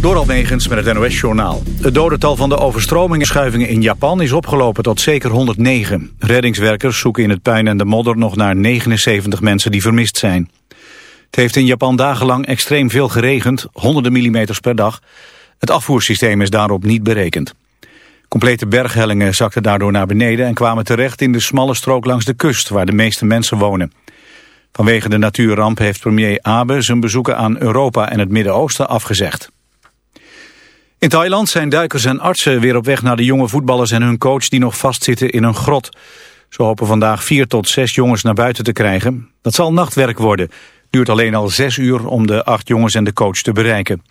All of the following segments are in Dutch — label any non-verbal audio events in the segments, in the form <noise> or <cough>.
Door Almegens met het NOS-journaal. Het dodental van de overstromingenschuivingen in Japan is opgelopen tot zeker 109. Reddingswerkers zoeken in het puin en de modder nog naar 79 mensen die vermist zijn. Het heeft in Japan dagenlang extreem veel geregend, honderden millimeters per dag. Het afvoersysteem is daarop niet berekend. Complete berghellingen zakten daardoor naar beneden en kwamen terecht in de smalle strook langs de kust waar de meeste mensen wonen. Vanwege de natuurramp heeft premier Abe zijn bezoeken aan Europa en het Midden-Oosten afgezegd. In Thailand zijn duikers en artsen weer op weg naar de jonge voetballers en hun coach die nog vastzitten in een grot. Ze hopen vandaag vier tot zes jongens naar buiten te krijgen. Dat zal nachtwerk worden. Duurt alleen al zes uur om de acht jongens en de coach te bereiken.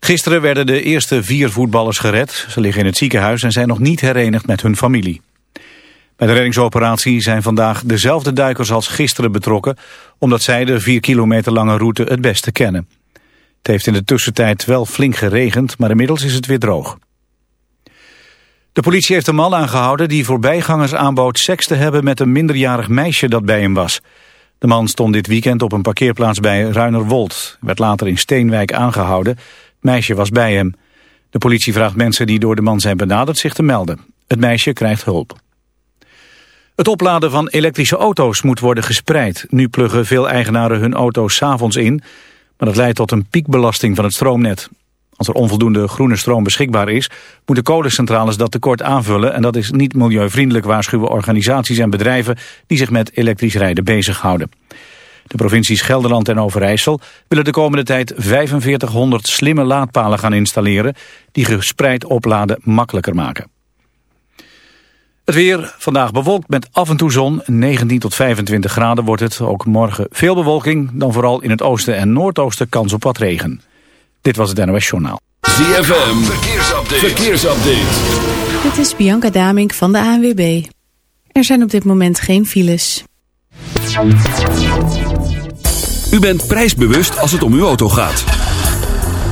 Gisteren werden de eerste vier voetballers gered. Ze liggen in het ziekenhuis en zijn nog niet herenigd met hun familie. Bij de reddingsoperatie zijn vandaag dezelfde duikers als gisteren betrokken... omdat zij de vier kilometer lange route het beste kennen. Het heeft in de tussentijd wel flink geregend, maar inmiddels is het weer droog. De politie heeft een man aangehouden die voorbijgangers aanbood seks te hebben met een minderjarig meisje dat bij hem was. De man stond dit weekend op een parkeerplaats bij Ruinerwold, werd later in Steenwijk aangehouden. Het meisje was bij hem. De politie vraagt mensen die door de man zijn benaderd zich te melden. Het meisje krijgt hulp. Het opladen van elektrische auto's moet worden gespreid. Nu pluggen veel eigenaren hun auto's s'avonds in, dat leidt tot een piekbelasting van het stroomnet. Als er onvoldoende groene stroom beschikbaar is, moeten kolencentrales dat tekort aanvullen en dat is niet milieuvriendelijk waarschuwen organisaties en bedrijven die zich met elektrisch rijden bezighouden. De provincies Gelderland en Overijssel willen de komende tijd 4500 slimme laadpalen gaan installeren die gespreid opladen makkelijker maken. Het weer, vandaag bewolkt met af en toe zon. 19 tot 25 graden wordt het. Ook morgen veel bewolking. Dan vooral in het oosten en noordoosten kans op wat regen. Dit was het NOS Journaal. ZFM, verkeersupdate. verkeersupdate. Dit is Bianca Damink van de ANWB. Er zijn op dit moment geen files. U bent prijsbewust als het om uw auto gaat.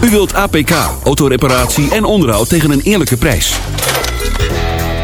U wilt APK, autoreparatie en onderhoud tegen een eerlijke prijs.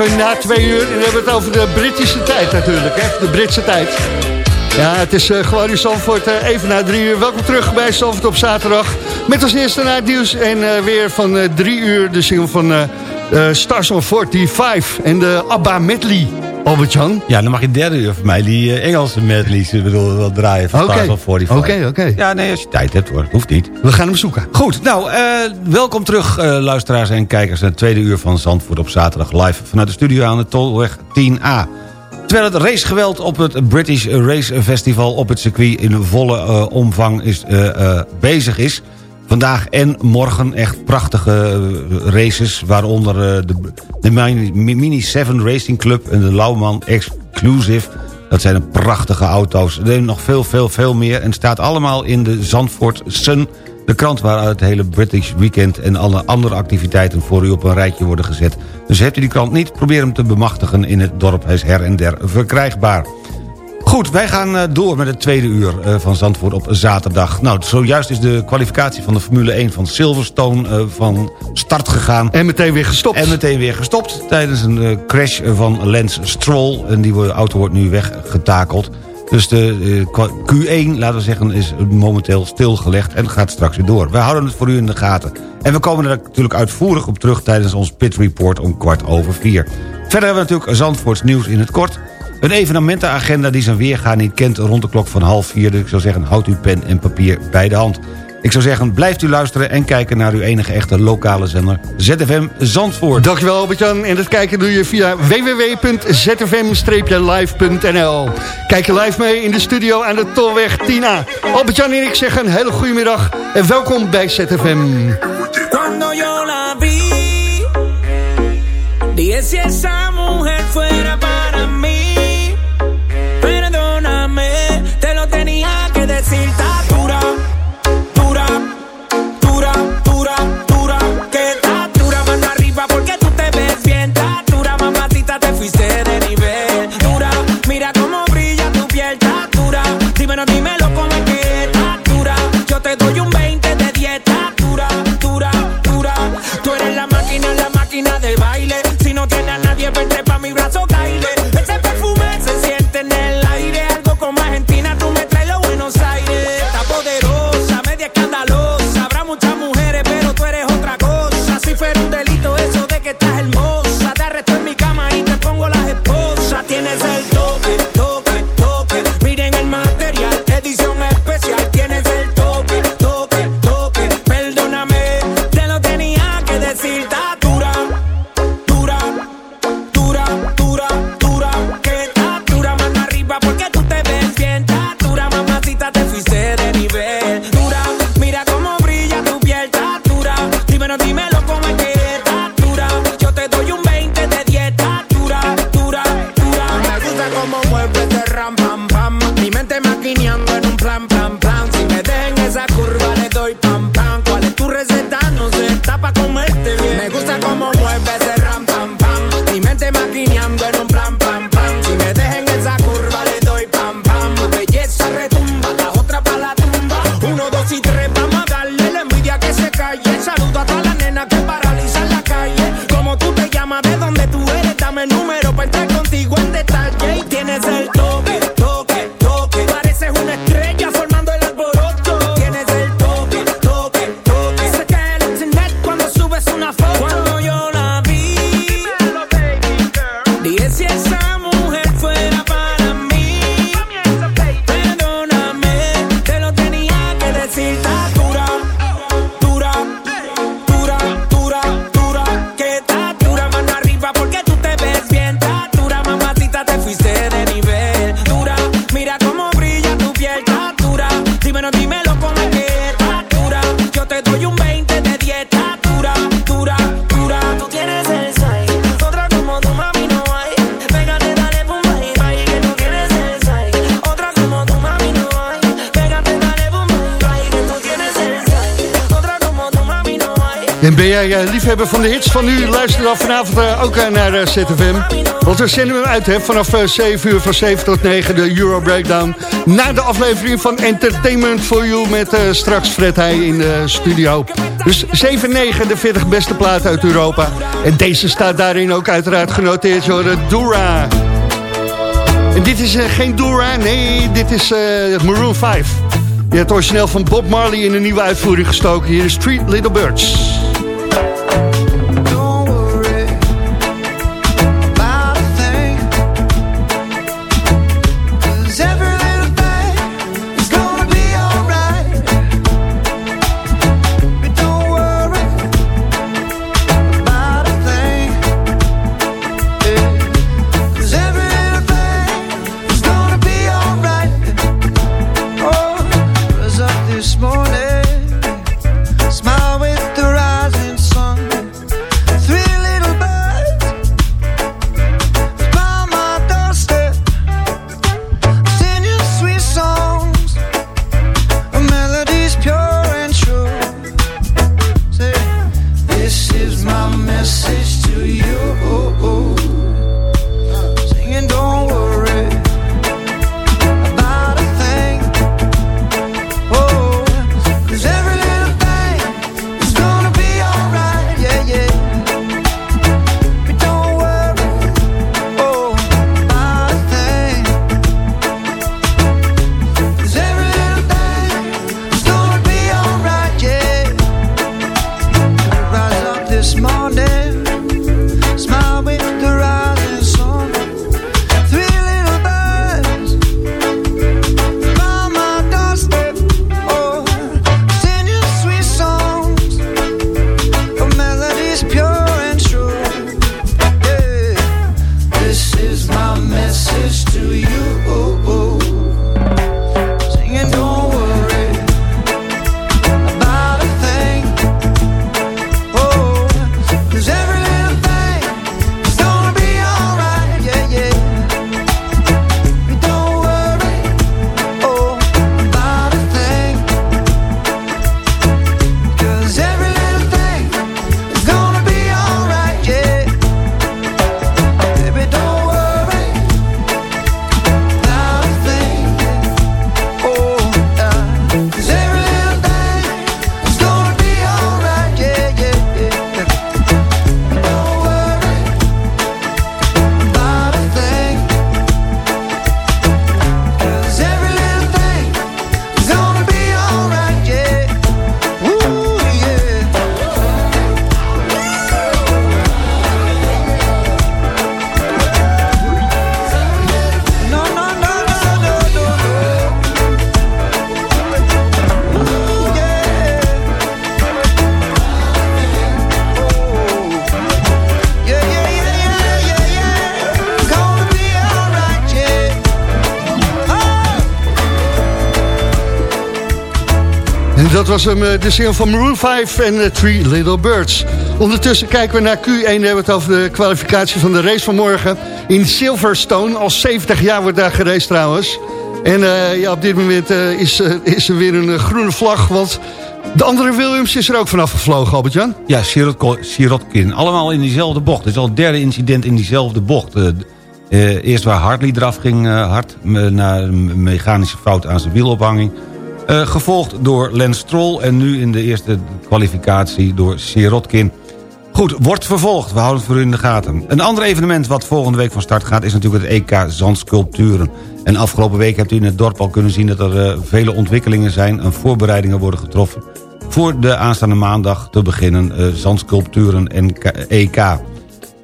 Even na twee uur en we hebben het over de Britische tijd natuurlijk, hè? de Britse tijd. Ja, het is uh, gewoon in Zandvoort uh, even na drie uur. Welkom terug bij Zandvoort op zaterdag. Met als eerste naar het nieuws en uh, weer van drie uur de single van Stars on 45 en de ABBA medley. Albert-Jan? Ja, dan mag je derde uur voor mij die Engelse medleys bedoel, wel draaien van 45. Oké, oké. Ja, nee, als je tijd hebt hoor, hoeft niet. We gaan hem zoeken. Goed, nou, welkom terug luisteraars en kijkers... naar het tweede uur van Zandvoort op zaterdag live... vanuit de studio aan de Tolweg 10A. Terwijl het racegeweld op het British Race Festival op het circuit in volle uh, omvang is, uh, uh, bezig is. Vandaag en morgen echt prachtige races, waaronder de, de Mini 7 Racing Club en de Lauwman Exclusive. Dat zijn prachtige auto's. Er zijn nog veel, veel, veel meer en staat allemaal in de Zandvoort Sun... De krant waar het hele British Weekend en alle andere activiteiten voor u op een rijtje worden gezet. Dus hebt u die krant niet, probeer hem te bemachtigen in het dorp. Hij is her en der verkrijgbaar. Goed, wij gaan door met het tweede uur van Zandvoort op zaterdag. Nou, zojuist is de kwalificatie van de Formule 1 van Silverstone van start gegaan. En meteen weer gestopt. En meteen weer gestopt tijdens een crash van Lance Stroll. En die auto wordt nu weggetakeld. Dus de Q1, laten we zeggen, is momenteel stilgelegd en gaat straks weer door. We houden het voor u in de gaten. En we komen er natuurlijk uitvoerig op terug tijdens ons pit report om kwart over vier. Verder hebben we natuurlijk Zandvoorts nieuws in het kort. Een evenementenagenda die zijn weerga niet kent rond de klok van half vier. Dus ik zou zeggen, houd uw pen en papier bij de hand. Ik zou zeggen, blijft u luisteren en kijken naar uw enige echte lokale zender ZFM Zandvoort. Dankjewel Albert-Jan. En dat kijken doe je via www.zfm-live.nl Kijk je live mee in de studio aan de Tolweg Tina. Albert-Jan en ik zeggen een hele goede middag en welkom bij ZFM. Cuando yo la vi, si esa mujer fuera mi brazo, ben jij eh, liefhebber van de hits van nu? Luister dan vanavond eh, ook eh, naar ZFM. Want we zenden hem uit hè, vanaf eh, 7 uur van 7 tot 9 de Euro Breakdown. Na de aflevering van Entertainment for You met straks Fred Heij in de studio. Dus 7, 9, de 40 beste platen uit Europa. En deze staat daarin ook uiteraard genoteerd door de Dura. En dit is geen Dura, nee, dit is Maroon 5. Je hebt origineel van Bob Marley in een nieuwe uitvoering gestoken. Hier is Three Little Birds. Dat was hem, eh, de single van Maroon 5 en eh, Three Little Birds. Ondertussen kijken we naar Q1. Dan hebben we het over de kwalificatie van de race van morgen. In Silverstone. Al 70 jaar wordt daar geraced trouwens. En eh, ja, op dit moment is, is er weer een groene vlag. Want de andere Williams is er ook vanaf gevlogen, Albert-Jan. Ja, Sirotkin. Allemaal in diezelfde bocht. Het is al het derde incident in diezelfde bocht. Eerst waar Hartley eraf ging, hard, na een mechanische fout aan zijn wielophanging. Eh, gevolgd door Lance Stroll en nu in de eerste kwalificatie door Sirotkin. Goed, wordt vervolgd. We houden het voor u in de gaten. Een ander evenement wat volgende week van start gaat... is natuurlijk het EK Zandsculpturen. En afgelopen week hebt u in het dorp al kunnen zien... dat er eh, vele ontwikkelingen zijn en voorbereidingen worden getroffen... voor de aanstaande maandag te beginnen eh, Zandsculpturen en EK.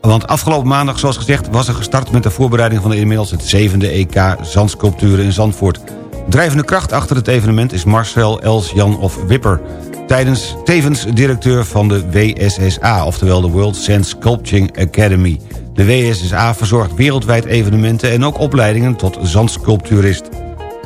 Want afgelopen maandag, zoals gezegd, was er gestart met de voorbereiding van de inmiddels het zevende EK Zandsculpturen in Zandvoort. Drijvende kracht achter het evenement is Marcel Els-Jan of Wipper. Tijdens, tevens directeur van de WSSA, oftewel de World Sand Sculpting Academy. De WSSA verzorgt wereldwijd evenementen en ook opleidingen tot zandsculpturist.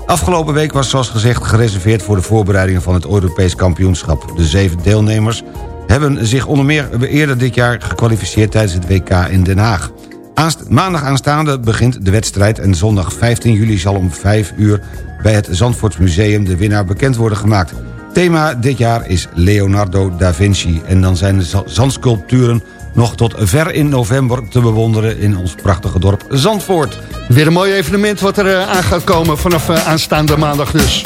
Afgelopen week was zoals gezegd gereserveerd voor de voorbereidingen van het Europees kampioenschap. De zeven deelnemers hebben zich onder meer eerder dit jaar gekwalificeerd tijdens het WK in Den Haag. Aanst maandag aanstaande begint de wedstrijd en zondag 15 juli zal om 5 uur bij het Zandvoortsmuseum de winnaar bekend worden gemaakt. Thema dit jaar is Leonardo da Vinci. En dan zijn de za- zandsculpturen nog tot ver in november te bewonderen... in ons prachtige dorp Zandvoort. Weer een mooi evenement wat er eh, aan gaat komen vanaf eh, aanstaande maandag dus.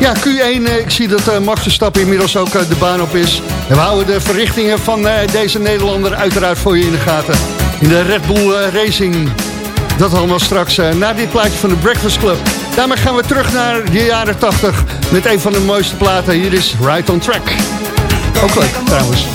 Ja, Q1, eh, ik zie dat Max Verstappen inmiddels ook de baan op is. En we houden de verrichtingen van deze Nederlander uiteraard voor je in de gaten. In de Red Bull eh, Racing. Dat allemaal straks eh, na dit plaatje van de Breakfast Club. Daarmee gaan we terug naar de jaren 80 met een van de mooiste platen. Hier is Right on Track. Ook leuk trouwens.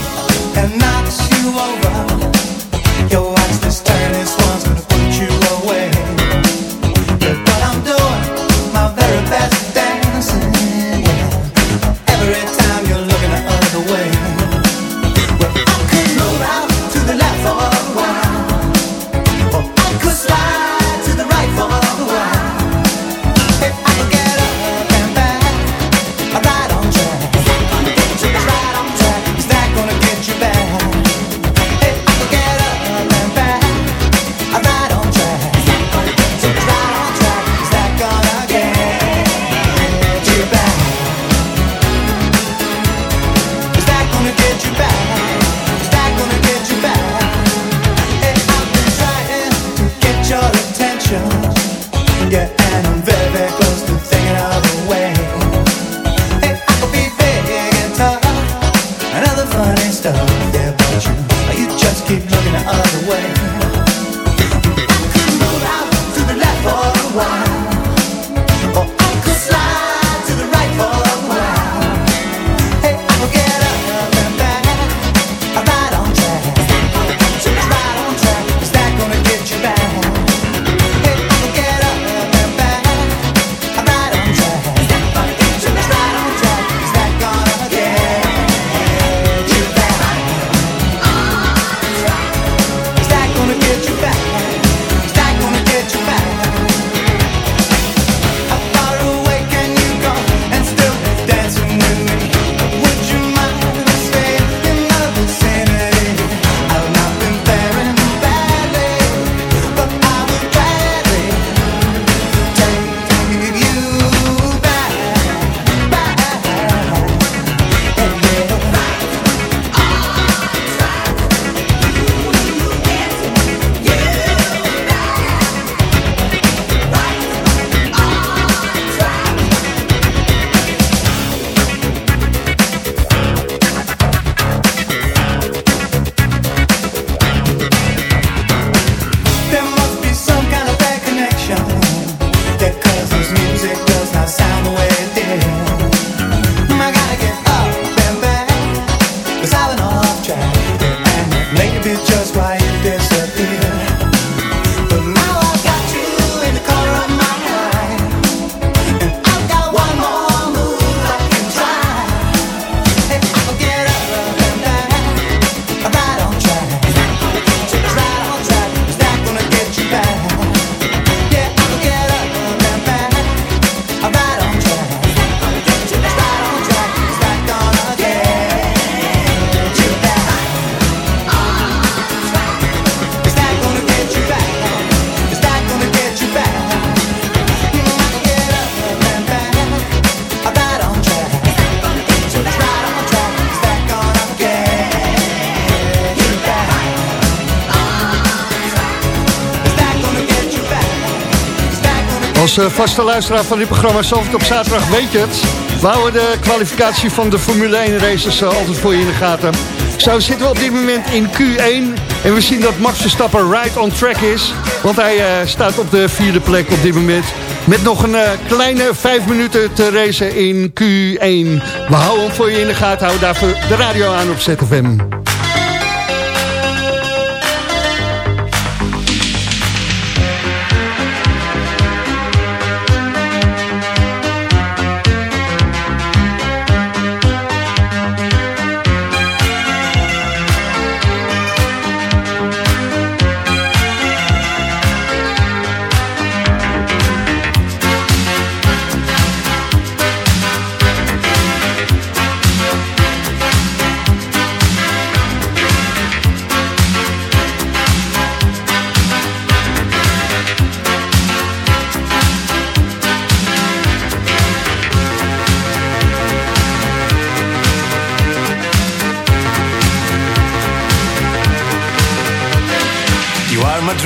Eh, vaste luisteraar van dit programma Zalvert op zaterdag weet je het. We houden de kwalificatie van de Formule 1 races eh, altijd voor je in de gaten. Zo zitten we op dit moment in Q1. En we zien dat Max Verstappen right on track is. Want hij eh, staat op de vierde plek op dit moment. Met nog een kleine vijf minuten te racen in Q1. We houden hem voor je in de gaten. Houden daarvoor de radio aan op ZFM.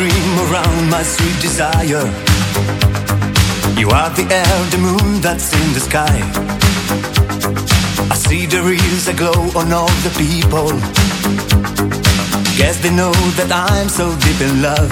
Dream around my sweet desire. You are the air, the moon that's in the sky. I see there is a glow on all the people. Guess they know that I'm so deep in love.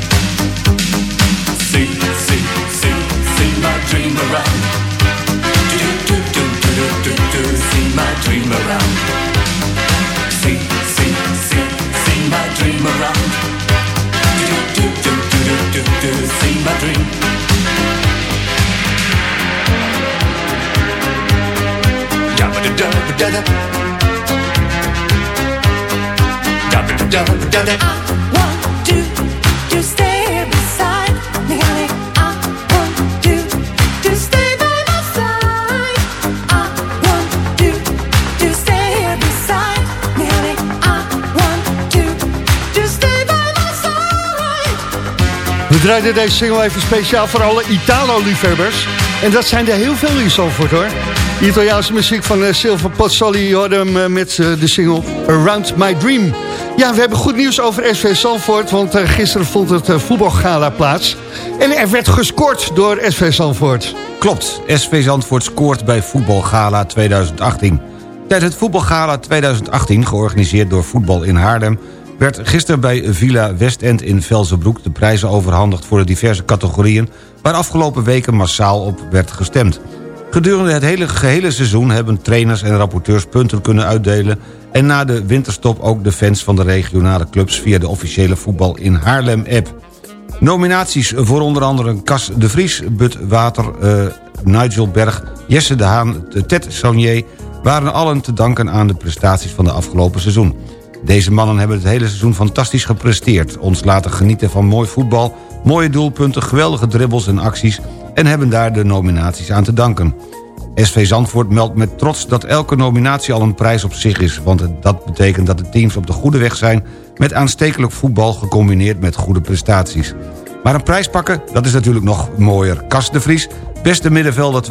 Sing, sing, sing, sing my dream around. Do, do, do, do, do, do, do, sing my dream around. Sing, sing, sing, sing my dream around. Do, do, do, do, do, do, do, sing my dream. Dabba-da-dabba-da-da. Dabba-da-dabba-da-da. want you to stay beside me, honey. I want to stay by my side. I want you to stay draaiden deze single even speciaal voor alle Italo-liefhebbers. En dat zijn er heel veel in Zandvoort hoor. Italiaanse muziek van uh, Silver Pozzoli. Hoorde hem eh, met eh, de single Around My Dream. Ja, we hebben goed nieuws over SV Zandvoort. Want eh, gisteren vond het eh, voetbalgala plaats. En er werd gescoord door SV Zandvoort. Klopt, SV Zandvoort scoort bij Voetbalgala 2018. Tijdens het Voetbalgala 2018, georganiseerd door Voetbal in Haarlem... werd gisteren bij Villa Westend in Velzenbroek... de prijzen overhandigd voor de diverse categorieën... waar afgelopen weken massaal op werd gestemd. Gedurende het hele gehele seizoen hebben trainers en rapporteurs punten kunnen uitdelen... en na de winterstop ook de fans van de regionale clubs... via de officiële Voetbal in Haarlem-app. Nominaties voor onder andere Cas de Vries, But Water, eh, Nigel Berg, Jesse de Haan, Ted Saunier... waren allen te danken aan de prestaties van de afgelopen seizoen. Deze mannen hebben het hele seizoen fantastisch gepresteerd... ons laten genieten van mooi voetbal, mooie doelpunten, geweldige dribbles en acties... en hebben daar de nominaties aan te danken. SV Zandvoort meldt met trots dat elke nominatie al een prijs op zich is... want dat betekent dat de teams op de goede weg zijn... met aanstekelijk voetbal gecombineerd met goede prestaties. Maar een prijs pakken, dat is natuurlijk nog mooier. Cas de Vries, beste middenvelder 2017-2018.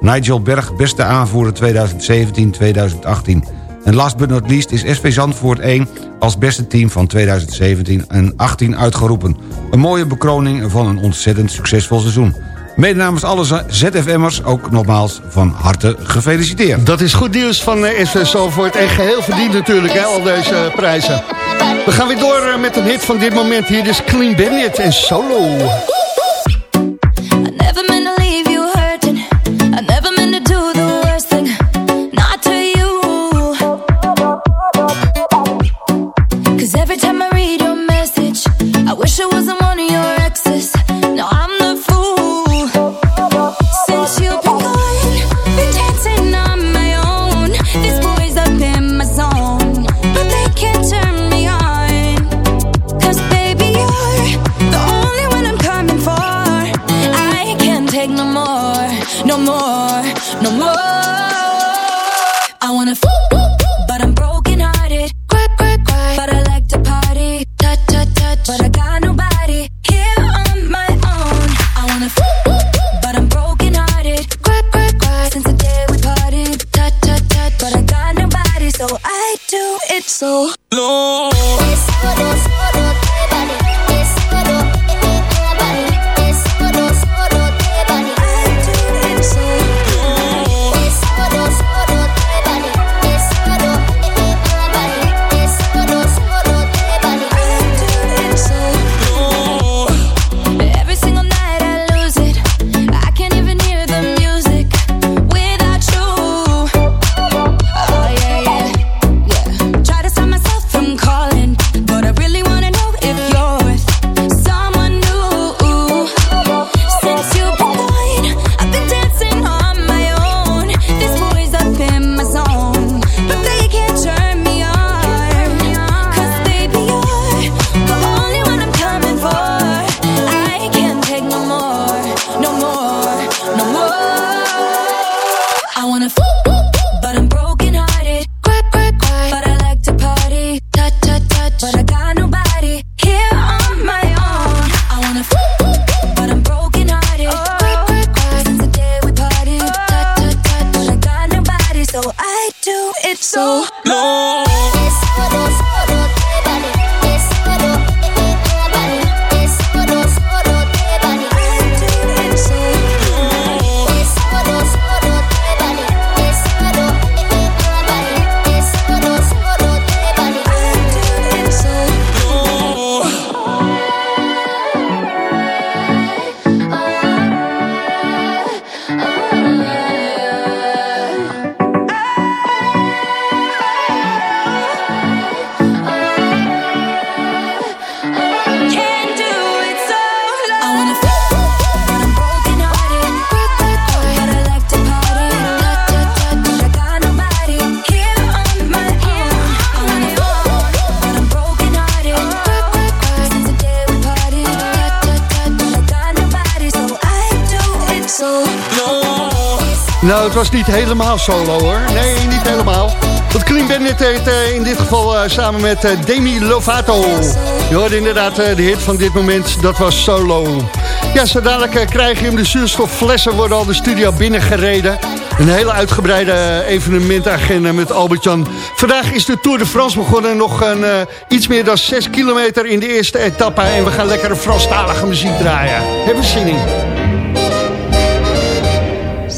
Nigel Berg, beste aanvoerder 2017-2018. En last but not least is SV Zandvoort 1 als beste team van 2017 en 18 uitgeroepen. Een mooie bekroning van een ontzettend succesvol seizoen. Mede namens alle ZFM'ers ook nogmaals van harte gefeliciteerd. Dat is goed nieuws van eh, SV Zandvoort. En geheel verdiend natuurlijk, hè, al deze prijzen. We gaan weer door eh, met een hit van dit moment. Hier is Clean Bandit en Solo. Was niet helemaal solo hoor. Nee, niet helemaal. Want Clean Bandit in dit geval eh, samen met eh, Demi Lovato. Je hoorde inderdaad eh, de hit van dit moment, dat was solo. Ja, zo dadelijk krijg je hem. De zuurstofflessen worden al de studio binnengereden. Een hele uitgebreide evenementagenda met Albert-Jan. Vandaag is de Tour de France begonnen. Nog een, iets meer dan 6 kilometer in de eerste etappe. En we gaan lekkere Franstalige muziek draaien. Hebben we zin in.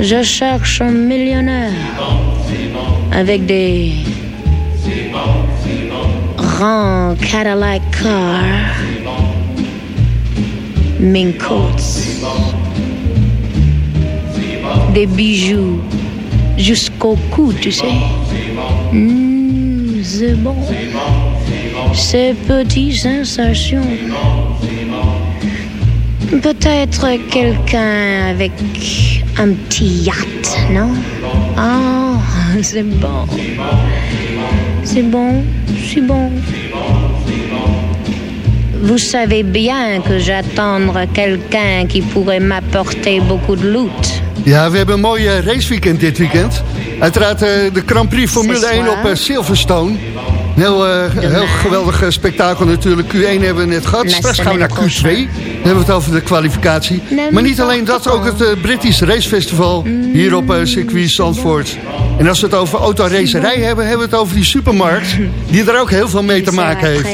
Je cherche un millionnaire avec des grands Cadillac cars, mink coats, des bijoux jusqu'au cou, tu sais. Mm, c'est bon. Ces petites sensations. Peut-être quelqu'un avec un petit yacht, non Ah, <laughs> c'est bon. C'est bon, c'est bon. Vous savez bien que j'attendre quelqu'un qui pourrait m'apporter beaucoup de loot. Ja, we hebben een mooi raceweekend dit weekend. Uiteraard eh, de Grand Prix Formule C'est 1 soir. op eh, Silverstone. Een heel, eh, heel geweldig eh, spektakel natuurlijk. Q1 hebben we net gehad. Straks gaan we naar Q2. Dan hebben we het over de kwalificatie. Maar niet alleen dat, ook het eh, British Race Festival hier op circuit Zandvoort. En als we het over autoracerij hebben, hebben we het over die supermarkt. Die er ook heel veel mee te maken heeft.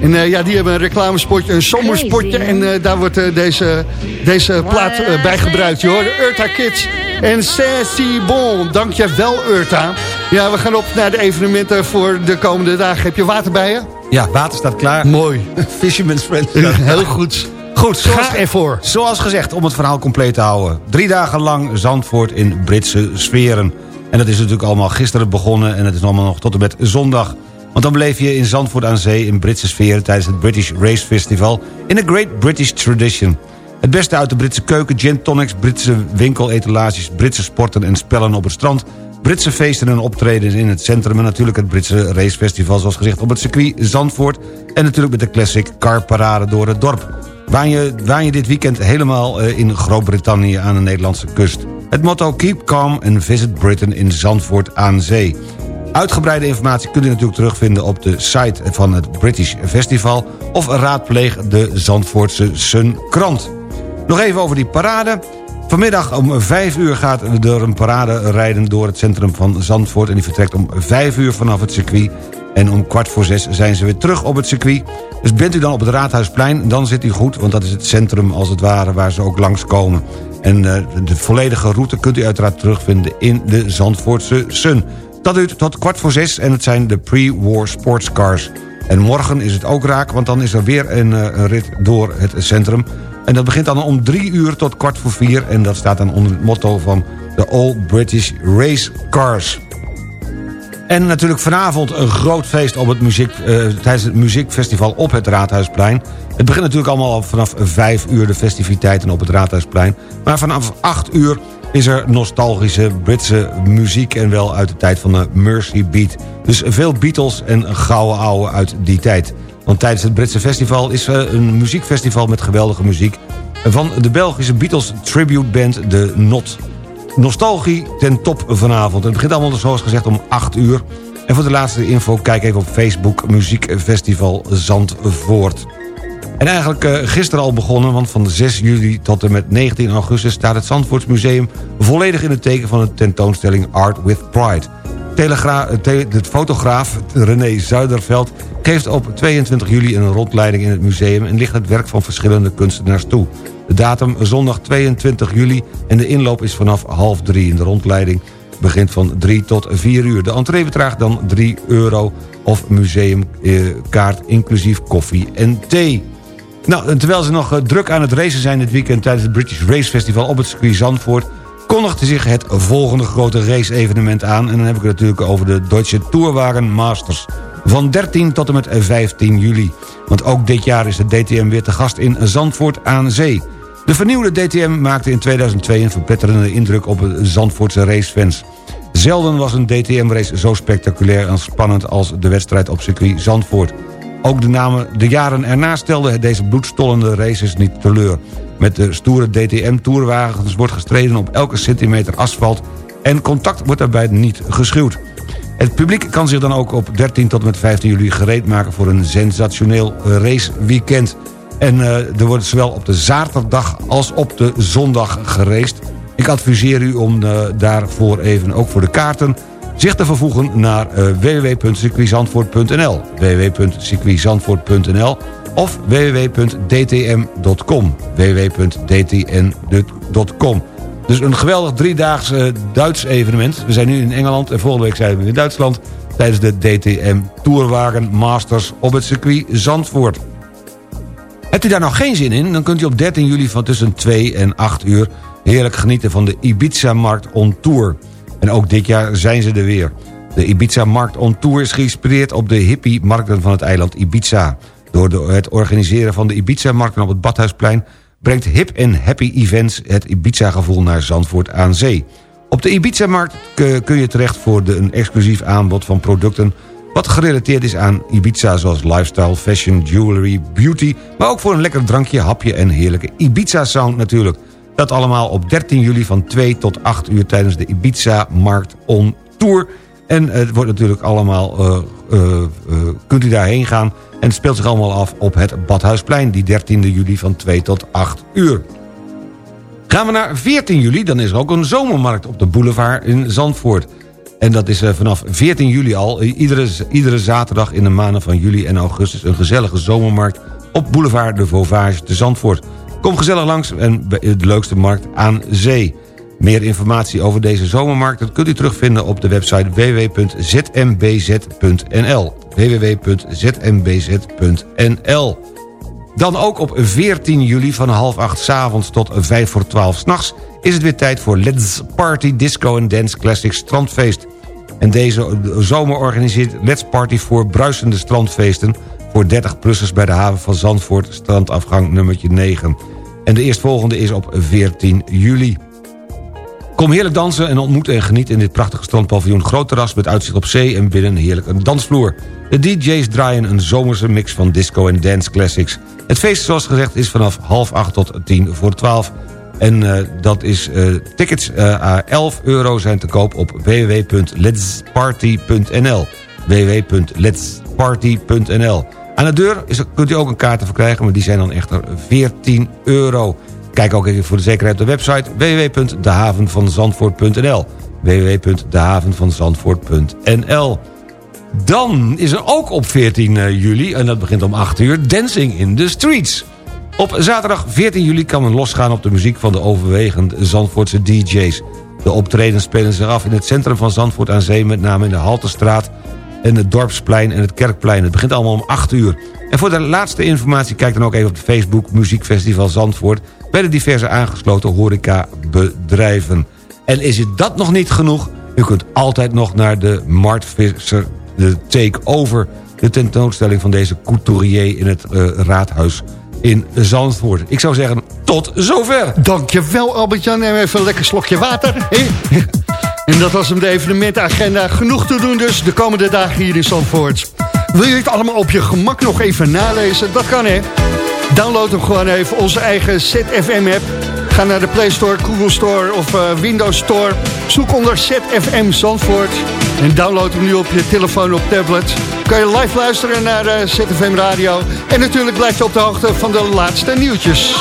En ja, die hebben een reclamespotje, een zomerspotje. En daar wordt deze, deze plaat bij gebruikt. Je hoorde Urta Kids en C'est si bon. Dank je wel, Urta. Ja, we gaan op naar de evenementen voor de komende dagen. Heb je water bij je? Ja, water staat klaar. Mooi. <laughs> Fisherman's Friend. Heel goed. Goed, zoals, Ga ervoor. zoals gezegd, om het verhaal compleet te houden. Drie dagen lang Zandvoort in Britse sferen. En dat is natuurlijk allemaal gisteren begonnen... en het is allemaal nog tot en met zondag. Want dan bleef je in Zandvoort aan zee in Britse sferen... tijdens het British Race Festival in a Great British Tradition. Het beste uit de Britse keuken, gin tonics, Britse winkeletalages... Britse sporten en spellen op het strand... Britse feesten en optredens in het centrum... en natuurlijk het Britse racefestival zoals gezegd op het circuit Zandvoort... en natuurlijk met de classic car parade door het dorp. Waan je, waan je dit weekend helemaal eh, in Groot-Brittannië aan de Nederlandse kust. Het motto Keep Calm and Visit Britain in Zandvoort aan Zee. Uitgebreide informatie kunt u natuurlijk terugvinden op de site van het British Festival... of raadpleeg de Zandvoortse Sun krant. Nog even over die parade. Vanmiddag om 5 uur gaat er een parade rijden door het centrum van Zandvoort... en die vertrekt om 5 uur vanaf het circuit. En om kwart voor zes zijn ze weer terug op het circuit. Dus bent u dan op het Raadhuisplein, dan zit u goed... want dat is het centrum als het ware waar ze ook langskomen. En eh, de volledige route kunt u uiteraard terugvinden in de Zandvoortse Sun. Dat duurt tot kwart voor zes en het zijn de pre-war sportscars. En morgen is het ook raak, want dan is er weer een, eh, een rit door het centrum. En dat begint dan om drie uur tot kwart voor vier... en dat staat dan onder het motto van de All British Race Cars. En natuurlijk vanavond een groot feest op het muziek, eh, tijdens het muziekfestival op het Raadhuisplein. Het begint natuurlijk allemaal al vanaf vijf uur de festiviteiten op het Raadhuisplein. Maar vanaf acht uur is er nostalgische Britse muziek... en wel uit de tijd van de Mercy Beat. Dus veel Beatles en gouden ouwe uit die tijd. Want tijdens het Britse festival is er een muziekfestival met geweldige muziek... van de Belgische Beatles tribute band de Not. Nostalgie ten top vanavond. Het begint allemaal zoals gezegd om 8 uur. En voor de laatste info kijk even op Facebook Muziekfestival Zandvoort. En eigenlijk eh, gisteren al begonnen, want van 6 juli tot en met 19 augustus... staat het Zandvoortsmuseum volledig in het teken van de tentoonstelling Art with Pride. Eh, de fotograaf René Zuiderveld geeft op 22 juli een rondleiding in het museum... en ligt het werk van verschillende kunstenaars toe. De datum zondag 22 juli en de inloop is vanaf half drie. In de rondleiding begint van 3 tot 4 uur. De entree bedraagt dan 3 euro of museumkaart inclusief koffie en thee. Nou, terwijl ze nog eh, druk aan het racen zijn dit weekend... tijdens het British Race Festival op het circuit Zandvoort... kondigde zich het volgende grote race-evenement aan. En dan heb ik het natuurlijk over de Deutsche Tourwagen Masters. Van 13 tot en met 15 juli. Want ook dit jaar is de DTM weer te gast in Zandvoort aan Zee. De vernieuwde DTM maakte in 2002 een verpletterende indruk op de Zandvoortse racefans. Zelden was een DTM-race zo spectaculair en spannend als de wedstrijd op circuit Zandvoort. Ook de, namen, de jaren erna stelden deze bloedstollende races niet teleur. Met de stoere DTM-tourwagens wordt gestreden op elke centimeter asfalt... en contact wordt daarbij niet geschuwd. Het publiek kan zich dan ook op 13 tot en met 15 juli gereed maken... voor een sensationeel raceweekend. En eh, er wordt zowel op de zaterdag als op de zondag geraced. Ik adviseer u om eh, daarvoor even, ook voor de kaarten... zich te vervoegen naar eh, www.circuitzandvoort.nl www.circuitzandvoort.nl of www.dtm.com www.dtn.com Dus een geweldig driedaags eh, Duits evenement. We zijn nu in Engeland en volgende week zijn we in Duitsland... tijdens de DTM Tourwagen Masters op het circuit Zandvoort. Hebt u daar nog geen zin in, dan kunt u op 13 juli van tussen 2 en 8 uur... heerlijk genieten van de Ibiza-markt on Tour. En ook dit jaar zijn ze er weer. De Ibiza-markt on Tour is geïnspireerd op de hippie-markten van het eiland Ibiza. Door het organiseren van de Ibiza-markten op het Badhuisplein... brengt hip en happy events het Ibiza-gevoel naar Zandvoort aan zee. Op de Ibiza-markt kun je terecht voor een exclusief aanbod van producten... wat gerelateerd is aan Ibiza, zoals lifestyle, fashion, jewelry, beauty... maar ook voor een lekker drankje, hapje en heerlijke Ibiza-sound natuurlijk. Dat allemaal op 13 juli van 2 tot 8 uur tijdens de Ibiza-markt on Tour... En het wordt natuurlijk allemaal eh, eh, eh, kunt u daarheen gaan. En het speelt zich allemaal af op het Badhuisplein... die 13e juli van 2 tot 8 uur. Gaan we naar 14 juli, dan is er ook een zomermarkt op de boulevard in Zandvoort. En dat is eh, vanaf 14 juli al. Iedere, iedere zaterdag in de maanden van juli en augustus... een gezellige zomermarkt op boulevard de Vauvage te Zandvoort. Kom gezellig langs en de leukste markt aan zee. Meer informatie over deze zomermarkt kunt u terugvinden op de website www.zmbz.nl www.zmbz.nl Dan ook op 14 juli van half acht 's avonds tot 5 voor 12 s'nachts... is het weer tijd voor Let's Party Disco and Dance Classic Strandfeest. En deze zomer organiseert Let's Party voor bruisende strandfeesten... voor 30-plussers bij de haven van Zandvoort, strandafgang nummertje 9. En de eerstvolgende is op 14 juli. Kom heerlijk dansen en ontmoet en geniet in dit prachtige strandpaviljoen. Groot terras met uitzicht op zee en binnen heerlijk een dansvloer. De DJ's draaien een zomerse mix van disco en dance classics. Het feest, zoals gezegd, is vanaf half acht tot tien voor twaalf. En eh, dat is uh, tickets uh, à 11 euro zijn te koop op www.letsparty.nl www.letsparty.nl Aan de deur is, kunt u ook een kaart verkrijgen, maar die zijn dan echter 14 euro. Kijk ook even voor de zekerheid op de website www.dehavenvanzandvoort.nl www.dehavenvanzandvoort.nl Dan is er ook op 14 juli, en dat begint om 8 uur, Dancing in the Streets. Op zaterdag 14 juli kan men losgaan op de muziek van de overwegend Zandvoortse DJ's. De optredens spelen zich af in het centrum van Zandvoort aan Zee... met name in de Haltestraat en het Dorpsplein en het Kerkplein. Het begint allemaal om 8 uur. En voor de laatste informatie kijk dan ook even op de Facebook Muziekfestival Zandvoort... bij de diverse aangesloten horecabedrijven. En is het dat nog niet genoeg? U kunt altijd nog naar de Martvisser, de Take-Over... de tentoonstelling van deze couturier in het uh, raadhuis in Zandvoort. Ik zou zeggen, tot zover. Dankjewel Albert-Jan. En even een lekker slokje water. <laughs> en dat was hem de evenementenagenda. Genoeg te doen dus de komende dagen hier in Zandvoort. Wil je het allemaal op je gemak nog even nalezen? Dat kan hè. Download hem gewoon even, onze eigen ZFM-app. Ga naar de Play Store, Google Store of uh, Windows Store. Zoek onder ZFM Zandvoort. En download hem nu op je telefoon of tablet. Kan je live luisteren naar uh, ZFM Radio. En natuurlijk blijf je op de hoogte van de laatste nieuwtjes.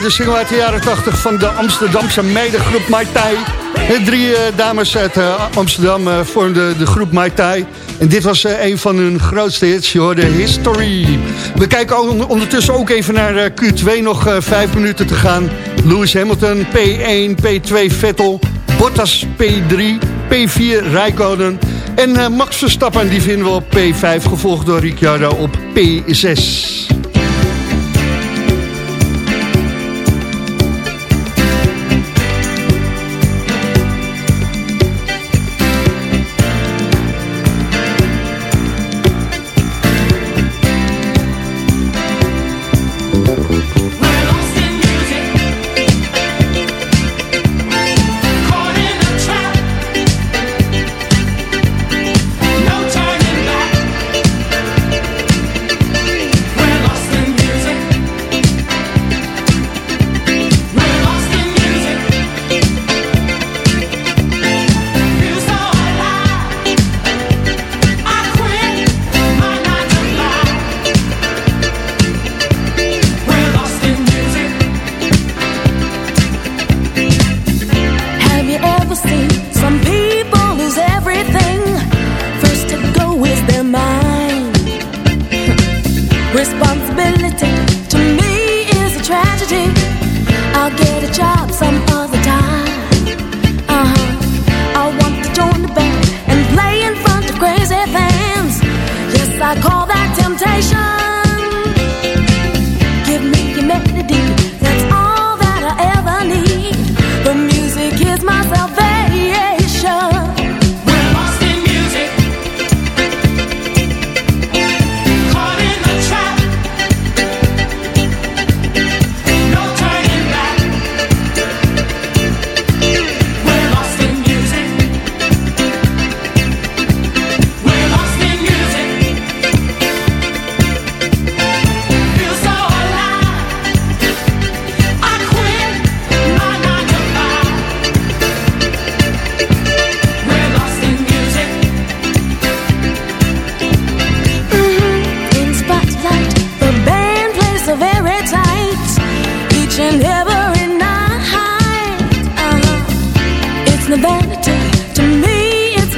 De single uit de jaren 80 van de Amsterdamse meidengroep Mai Tai. De drie eh, dames uit eh, Amsterdam eh, vormden de groep Mai Tai. En dit was eh, een van hun grootste hits. Je hoorde History. We kijken ondertussen ook even naar eh, Q2. Nog eh, vijf minuten te gaan. Lewis Hamilton, P1, P2 Vettel. Bottas P3, P4 Rijkonen. En eh, Max Verstappen die vinden we op P5. Gevolgd door Ricciardo op P6.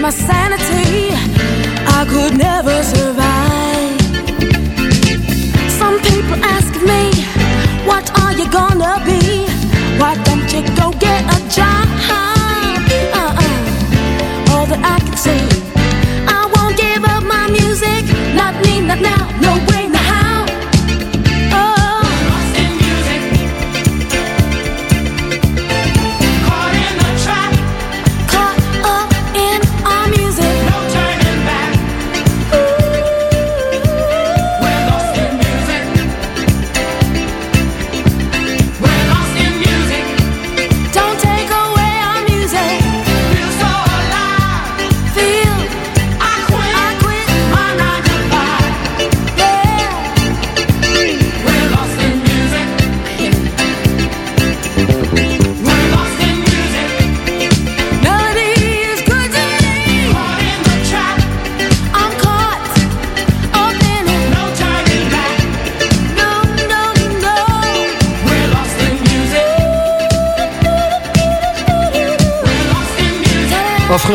My sanity. I could never survive. Some people ask me, What are you gonna be? Why don't you go get a job?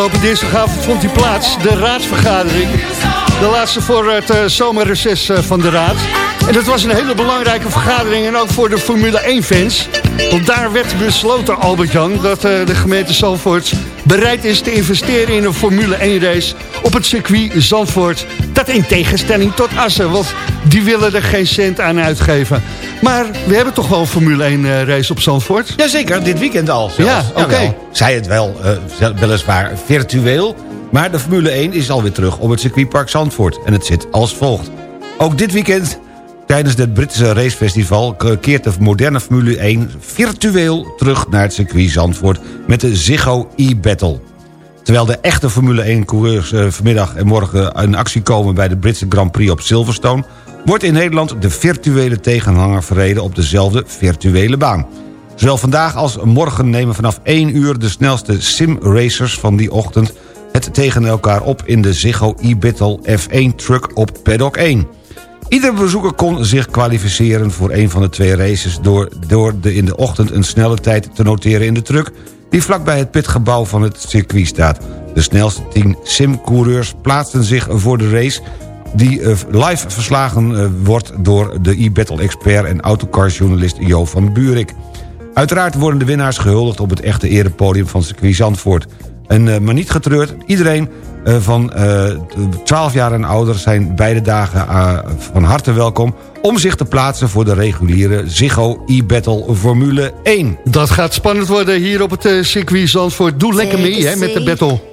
Afgelopen dinsdagavond vond die plaats, de raadsvergadering. De laatste voor het eh, zomerreces eh, van de raad. En dat was een hele belangrijke vergadering en ook voor de Formule 1-fans. Want daar werd besloten, Albert-Jan, dat eh, de gemeente Zandvoort bereid is te investeren in een Formule 1-race op het circuit Zandvoort. Dat in tegenstelling tot Assen, want die willen er geen cent aan uitgeven. Maar we hebben toch wel een Formule 1-race op Zandvoort? Jazeker, dit weekend al. zelfs. Ja, oké. Zij het wel, eh, weliswaar virtueel... maar de Formule 1 is alweer terug op het circuitpark Zandvoort. En het zit als volgt. Ook dit weekend tijdens het Britse racefestival... keert de moderne Formule 1 virtueel terug naar het circuit Zandvoort... met de Ziggo e-Battle. Terwijl de echte Formule 1-coureurs eh, vanmiddag en morgen in actie komen... bij de Britse Grand Prix op Silverstone... wordt in Nederland de virtuele tegenhanger verreden op dezelfde virtuele baan. Zowel vandaag als morgen nemen vanaf 1 uur de snelste sim-racers van die ochtend... het tegen elkaar op in de Ziggo e-Battle F1 Truck op Paddock 1. Iedere bezoeker kon zich kwalificeren voor een van de twee races... door, door de in de ochtend een snelle tijd te noteren in de truck... die vlakbij het pitgebouw van het circuit staat. De snelste tien simcoureurs plaatsten zich voor de race die eh, live verslagen eh, wordt door de e-battle-expert... en autocarjournalist Jo van Buurik. Uiteraard worden de winnaars gehuldigd op het echte erepodium van circuit Zandvoort. En, eh, maar niet getreurd, iedereen eh, van eh, 12 jaar en ouder... zijn beide dagen eh, van harte welkom... om zich te plaatsen voor de reguliere Ziggo e-battle Formule 1. Dat gaat spannend worden hier op het circuit Zandvoort. Doe lekker mee hè, met de battle.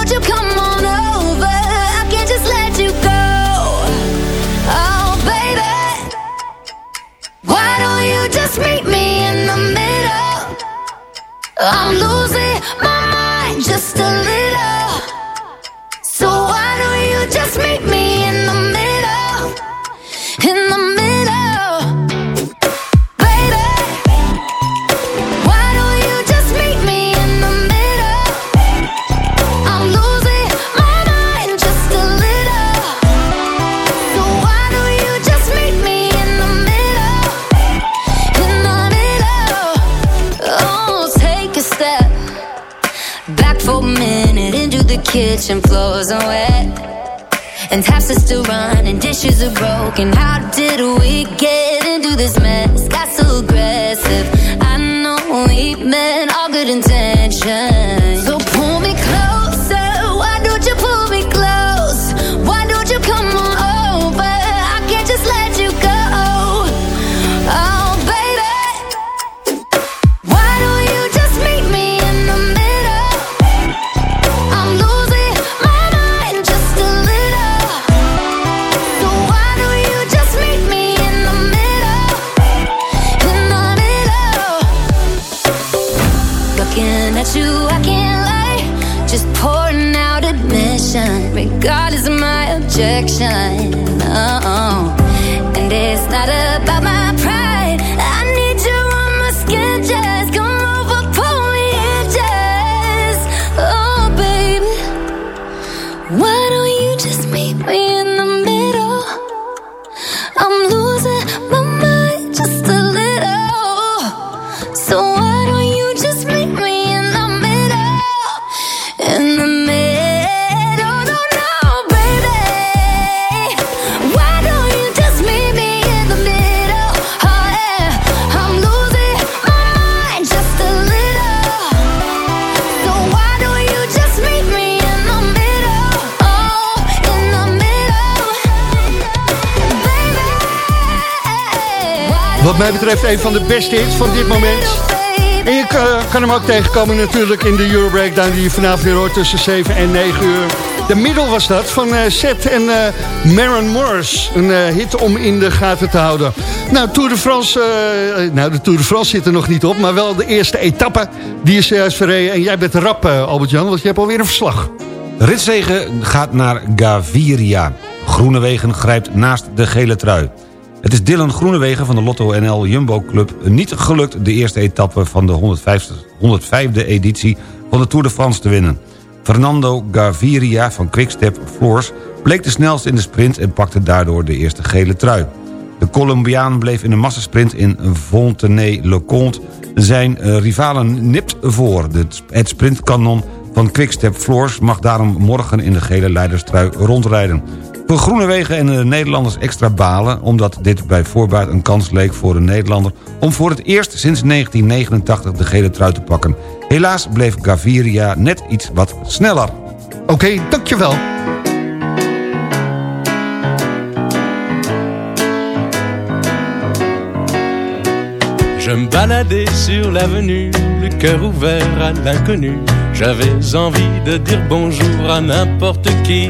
I'm losing my kitchen. Floors are wet. And taps are still running, dishes are broken. How did we get into this mess? Wat mij betreft een van de beste hits van dit moment. En je kan, hem ook tegenkomen natuurlijk in de Euro Breakdown... die je vanavond weer hoort tussen 7 en 9 uur. De middel was dat van eh Seth en eh Maren Morris. Een eh, hit om in de gaten te houden. Nou, Tour de France... nou, de Tour de France zit er nog niet op... maar wel de eerste etappe. Die is juist verreden. En jij bent rap, Albert-Jan, want je hebt alweer een verslag. De ritzegen gaat naar Gaviria. Groenewegen grijpt naast de gele trui. Het is Dylan Groenewegen van de Lotto NL Jumbo Club niet gelukt... de eerste etappe van de 105e editie van de Tour de France te winnen. Fernando Gaviria van Quickstep Floors bleek de snelste in de sprint... en pakte daardoor de eerste gele trui. De Colombiaan bleef in de massasprint in Fontenay-le-Comte... zijn eh, rivalen nipt voor. Het sprintkanon van Quickstep Floors mag daarom morgen in de gele leiderstrui rondrijden. Voor Groenewegen en de Nederlanders extra balen... omdat dit bij voorbaat een kans leek voor een Nederlander... om voor het eerst sinds 1989 de gele trui te pakken. Helaas bleef Gaviria net iets wat sneller. Oké, dankjewel. Je me baladais sur l'avenue, le cœur ouvert à l'inconnu. J'avais envie de dire bonjour à n'importe qui,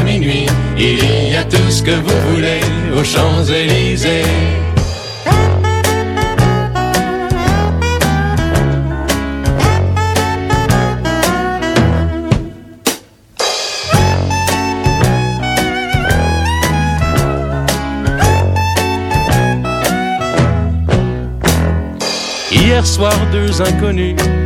minuit, il y a tout ce que vous voulez aux Champs-Élysées. Hier soir, deux inconnus,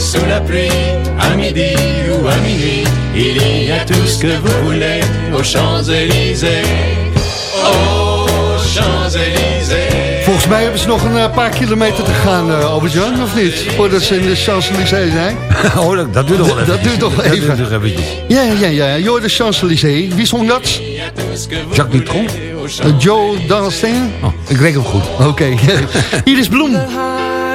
sous la pluie, à midi ou à minuit, il y a tout ce que vous voulez aux Champs-Élysées. Aux Champs-Élysées. Volgens mij hebben ze nog een eh, paar kilometer te gaan, eh, Albert-Jan, of niet? Voordat ze in de Champs-Élysées zijn. <laughs> oh, dat, dat duurt nog wel even. dat duurt nog Dat even. duurt nog eventjes. Ja, ja, ja. Joh, de Champs-Élysées. Wie zong dat? Jacques Dutron? Eh, Joe Dastin? Oh, ik reken hem goed. Oké. <laughs> Hier is Bloem.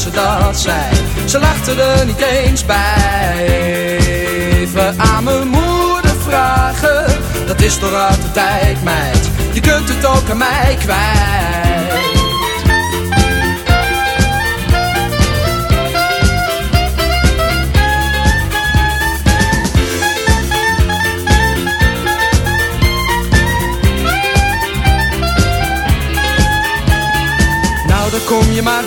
Ze dat zei. Ze lachte er niet eens bij. Even aan mijn moeder vragen, dat is toch uit de tijd, meid. Je kunt het ook aan mij kwijt. Nou, kom je maar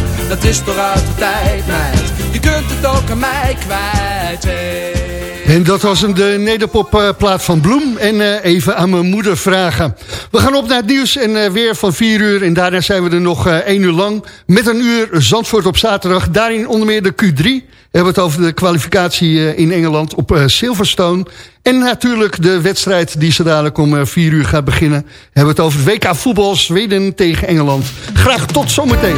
dat is toch uit de tijd. Je kunt het ook aan mij kwijt. En dat was hem, de nederpopplaat van Bloem. En eh, even aan mijn moeder vragen. We gaan op naar het nieuws en eh, weer van 4 uur. En daarna zijn we er nog eh 1 uur lang. Met een uur Zandvoort op zaterdag. Daarin onder meer de Q3. We hebben het over de kwalificatie eh, in Engeland op eh, Silverstone. En natuurlijk de wedstrijd die zo dadelijk om eh, 4 uur gaat beginnen. We hebben het over WK voetbal Zweden tegen Engeland. Graag tot zometeen.